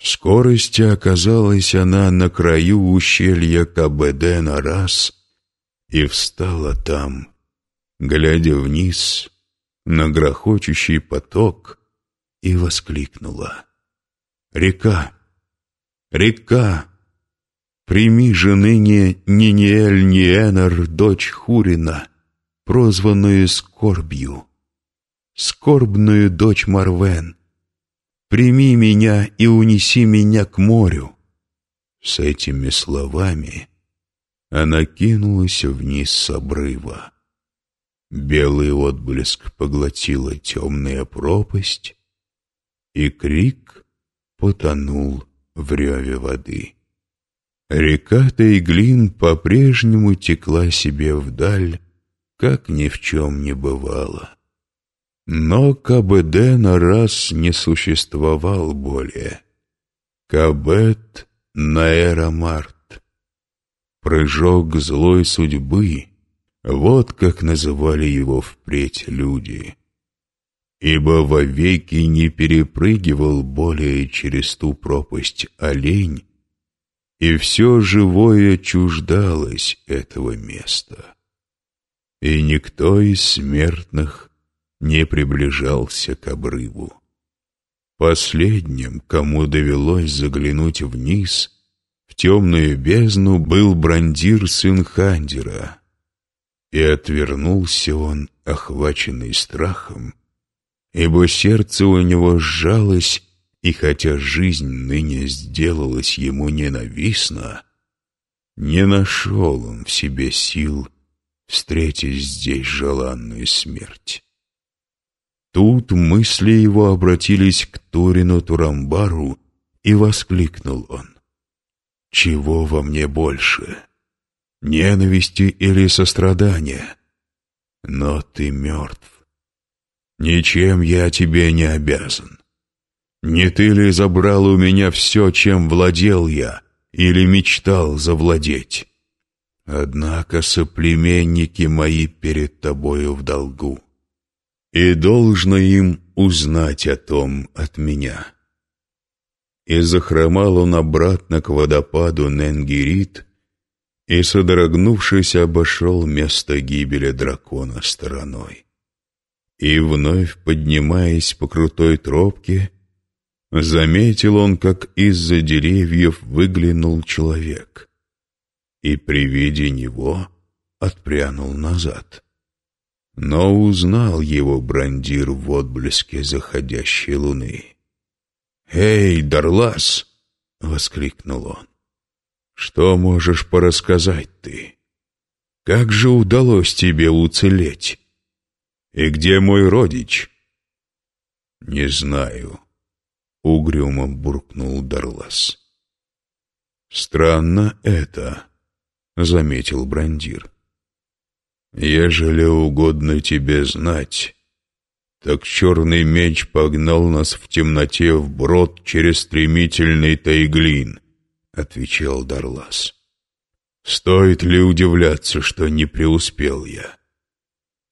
В скорости оказалась она на краю ущелья КБД на раз и встала там, глядя вниз на грохочущий поток, и воскликнула. «Река! Река! Прими же ныне Ниниэль Ниэнер, дочь Хурина, прозванную Скорбью, скорбную дочь Марвен, прими меня и унеси меня к морю». С этими словами она кинулась вниз с обрыва. Белый отблеск поглотила темная пропасть, и крик потонул в реве воды. Река Тайглин по-прежнему текла себе вдаль, как ни в чем не бывало. Но КБД на раз не существовал более. Кабет Наэрамарт. Прыжок злой судьбы, вот как называли его впредь люди. Ибо вовеки не перепрыгивал более через ту пропасть олень, и все живое чуждалось этого места. И никто из смертных не приближался к обрыву. Последним, кому довелось заглянуть вниз, в темную бездну, был брандир сын Хандера. И отвернулся он, охваченный страхом, ибо сердце у него сжалось, и хотя жизнь ныне сделалась ему ненавистна, не нашел он в себе сил встретить здесь желанную смерть. Тут мысли его обратились к Турину Турамбару, и воскликнул он. «Чего во мне больше? Ненависти или сострадания? Но ты мертв. Ничем я тебе не обязан. Не ты ли забрал у меня все, чем владел я, или мечтал завладеть? Однако соплеменники мои перед тобою в долгу и должно им узнать о том от меня. И захромал он обратно к водопаду Ненгирит и, содрогнувшись, обошел место гибели дракона стороной. И вновь, поднимаясь по крутой тропке, заметил он, как из-за деревьев выглянул человек, и при виде него отпрянул назад но узнал его брандир в отблеске заходящей луны. «Эй, Дарлас!» — воскликнул он. «Что можешь порассказать ты? Как же удалось тебе уцелеть? И где мой родич?» «Не знаю», — угрюмо буркнул Дарлас. «Странно это», — заметил брандир. Ежели угодно тебе знать, так черный меч погнал нас в темноте вброд через стремительный тайглин, — отвечал Дарлас. Стоит ли удивляться, что не преуспел я?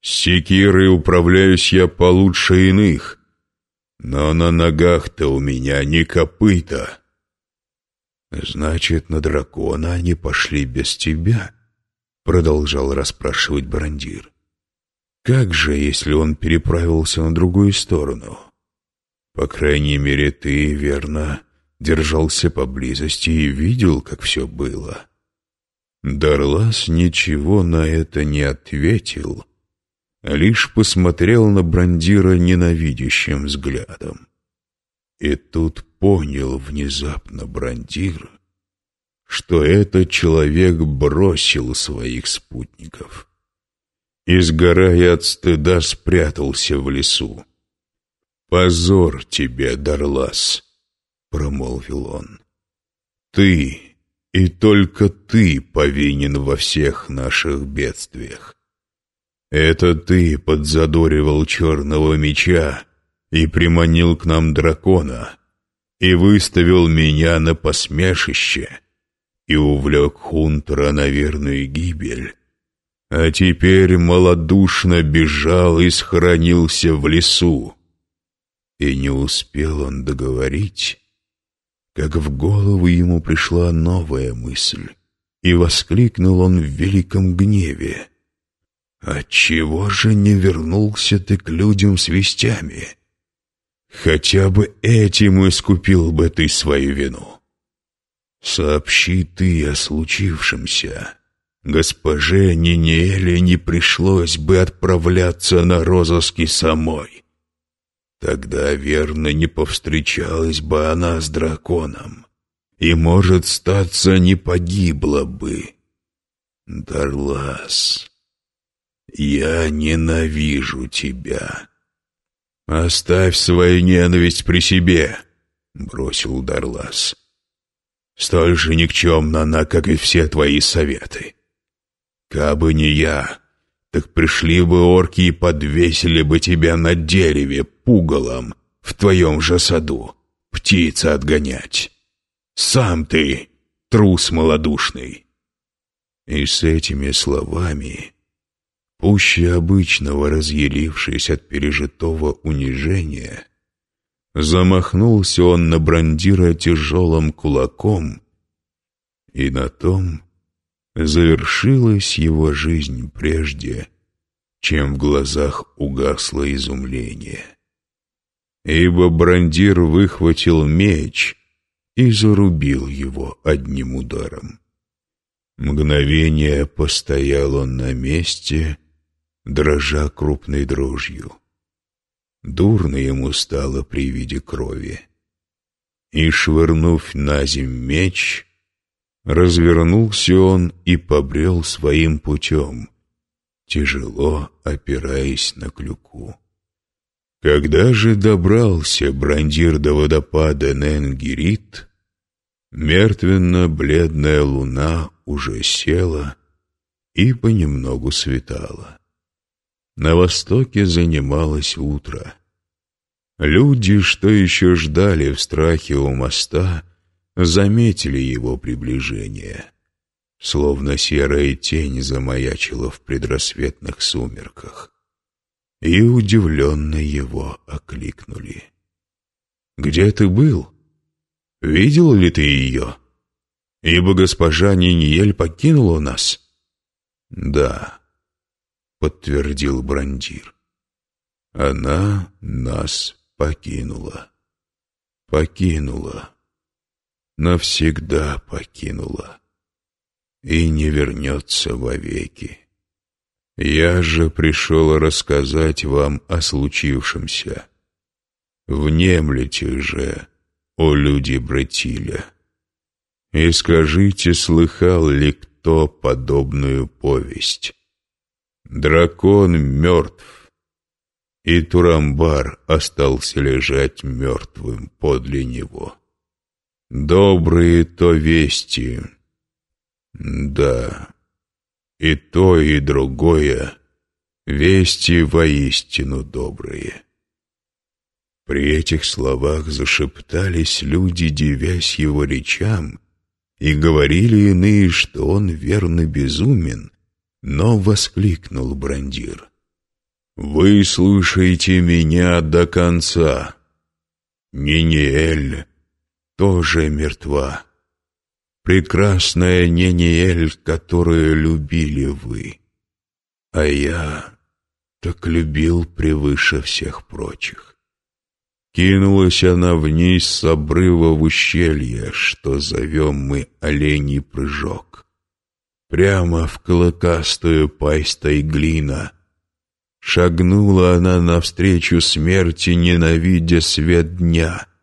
С секирой управляюсь я получше иных, но на ногах-то у меня не копыта. Значит, на дракона они пошли без тебя, продолжал расспрашивать Барандир. Как же, если он переправился на другую сторону? По крайней мере, ты, верно, держался поблизости и видел, как все было. Дарлас ничего на это не ответил, лишь посмотрел на Брандира ненавидящим взглядом. И тут понял внезапно Брандир, что этот человек бросил своих спутников и, сгорая от стыда, спрятался в лесу. «Позор тебе, Дарлас!» — промолвил он. «Ты и только ты повинен во всех наших бедствиях. Это ты подзадоривал черного меча и приманил к нам дракона, и выставил меня на посмешище» и увлек Хунтера на верную гибель, а теперь малодушно бежал и схоронился в лесу. И не успел он договорить, как в голову ему пришла новая мысль, и воскликнул он в великом гневе. «Отчего же не вернулся ты к людям с вестями? Хотя бы этим искупил бы ты свою вину. Сообщи ты о случившемся. Госпоже Нинеле не пришлось бы отправляться на розыски самой. Тогда, верно, не повстречалась бы она с драконом, и, может, статься, не погибла бы. Дарлас, я ненавижу тебя. Оставь свою ненависть при себе, бросил Дарлас. Столь же никчемна она, как и все твои советы. Кабы не я, так пришли бы орки и подвесили бы тебя на дереве пугалом в твоем же саду, птица отгонять. Сам ты трус малодушный. И с этими словами, пуще обычного разъярившись от пережитого унижения, замахнулся он на брандира тяжелым кулаком, и на том завершилась его жизнь прежде, чем в глазах угасло изумление. Ибо Брандир выхватил меч и зарубил его одним ударом. Мгновение постоял он на месте, дрожа крупной дрожью. Дурно ему стало при виде крови. И, швырнув на земь меч, Развернулся он и побрел своим путем, тяжело опираясь на клюку. Когда же добрался брандир до водопада Ненгирит, мертвенно-бледная луна уже села и понемногу светала. На востоке занималось утро. Люди, что еще ждали в страхе у моста, — заметили его приближение, словно серая тень замаячила в предрассветных сумерках, и удивленно его окликнули. «Где ты был? Видел ли ты ее? Ибо госпожа Ниньель покинула нас?» «Да», — подтвердил Брандир. «Она нас покинула. Покинула» навсегда покинула и не вернется вовеки. Я же пришел рассказать вам о случившемся. Внемлите же, о люди Братиля, и скажите, слыхал ли кто подобную повесть. Дракон мертв, и Турамбар остался лежать мертвым подле него. Добрые то вести. Да, и то, и другое вести воистину добрые. При этих словах зашептались люди, дивясь его речам, и говорили иные, что он верно безумен, но воскликнул Брандир. «Вы слушайте меня до конца. Ниниэль тоже мертва. Прекрасная Нениэль, которую любили вы. А я так любил превыше всех прочих. Кинулась она вниз с обрыва в ущелье, что зовем мы оленей прыжок. Прямо в клыкастую пасть глина. Шагнула она навстречу смерти, ненавидя свет дня —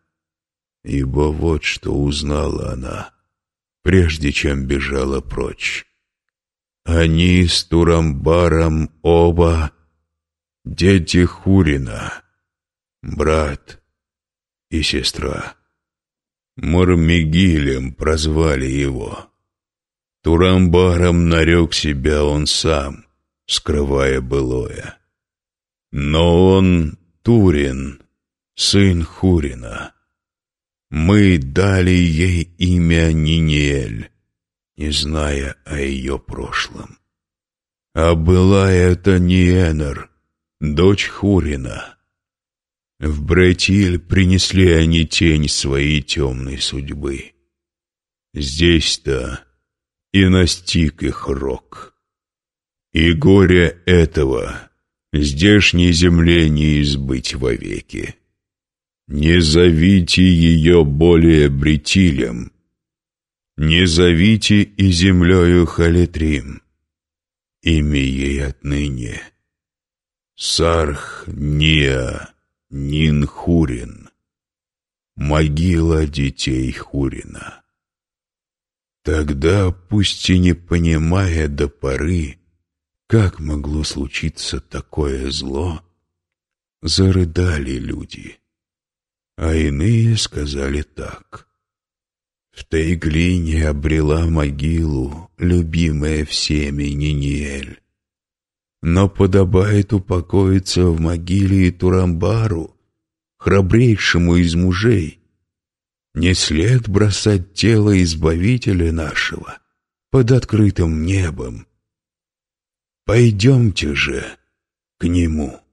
ибо вот что узнала она, прежде чем бежала прочь. Они с Турамбаром оба дети Хурина, брат и сестра. Мармигилем прозвали его. Турамбаром нарек себя он сам, скрывая былое. Но он Турин, сын Хурина. Мы дали ей имя Ниниэль, не зная о ее прошлом. А была это Ниэнер, дочь Хурина. В Бретиль принесли они тень своей темной судьбы. Здесь-то и настиг их рок. И горе этого здешней земле не избыть вовеки. Не зовите ее более Бретилем, не зовите и землею Халитрим. Имя ей отныне Сарх Ния Нинхурин, могила детей Хурина. Тогда, пусть и не понимая до поры, как могло случиться такое зло, зарыдали люди, а иные сказали так. В той глине обрела могилу любимая всеми Ниниэль. Но подобает упокоиться в могиле Турамбару, храбрейшему из мужей. Не след бросать тело Избавителя нашего под открытым небом. Пойдемте же к нему.